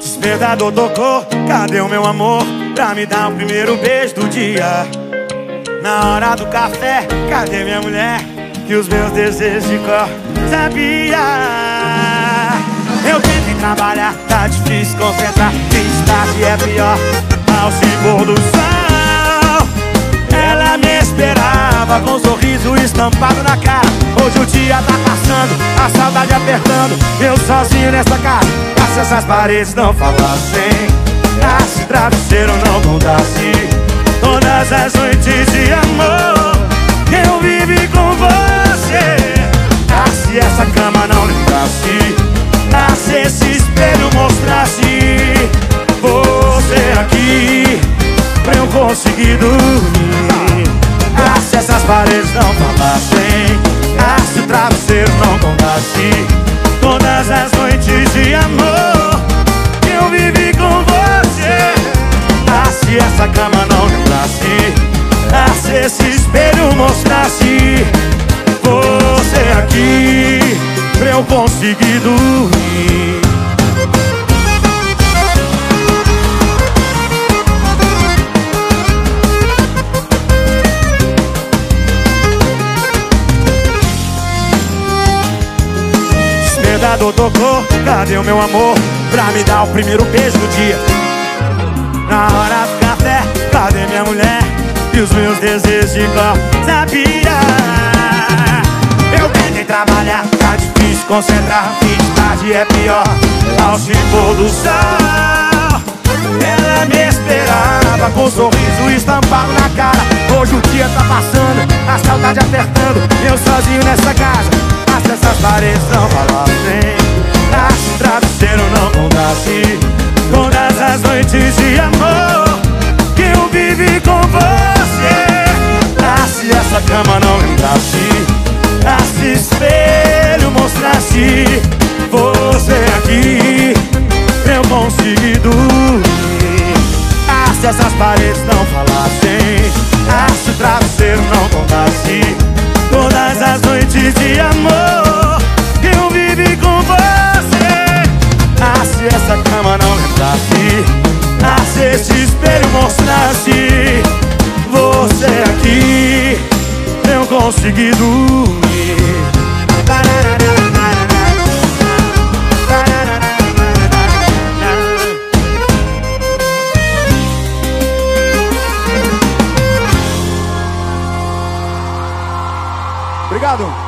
Despertador tocou, cadê o meu amor? Pra me dar o primeiro beijo do dia. Na hora do café, cadê minha mulher? Que os meus desejos de cor sabia. Eu tentei trabalhar, tá difícil concentrar. Fiz tarde é pior, ao se pôr do sol. Ela me esperava com um sorriso estampado na cara Hoje o dia tá passando, a saudade apertando. Eu sozinho nessa casa, se essas paredes não falassem Ah, se travesseiro não contasse Todas as noites de amor eu vivi com você. Ah, se essa cama não lembrasse Ah, se esse espelho mostrasse. Você aqui Pra eu conseguir dormir. Se essas paredes não falassem Ah, se o travesseiro não contasse Todas as noites de amor Que eu vivi com você Ah, se essa cama não lembrasse Ah, se esse espelho mostrasse Você aqui Pra eu conseguir dormir despertador tocou Cadê o meu amor pra me dar o primeiro beijo do dia? Na hora do café, cadê minha mulher? E os meus desejos de sabia Eu tentei trabalhar, tá difícil concentrar Fiz tarde é pior, ao se pôr do sol Ela me esperava com um sorriso estampado na cara Hoje o dia tá passando, a saudade apertando Eu sozinho nessa casa, paredes não falassem se o travesseiro não contasse Todas as noites de amor Que eu vivi com você. Ah, se essa cama não lembrasse Ah, se espelho mostrasse Você aqui Eu consegui dormir. Ah, se essas paredes não falassem Ah, se o travesseiro não mostrasse você aqui, eu consegui dormir. Obrigado.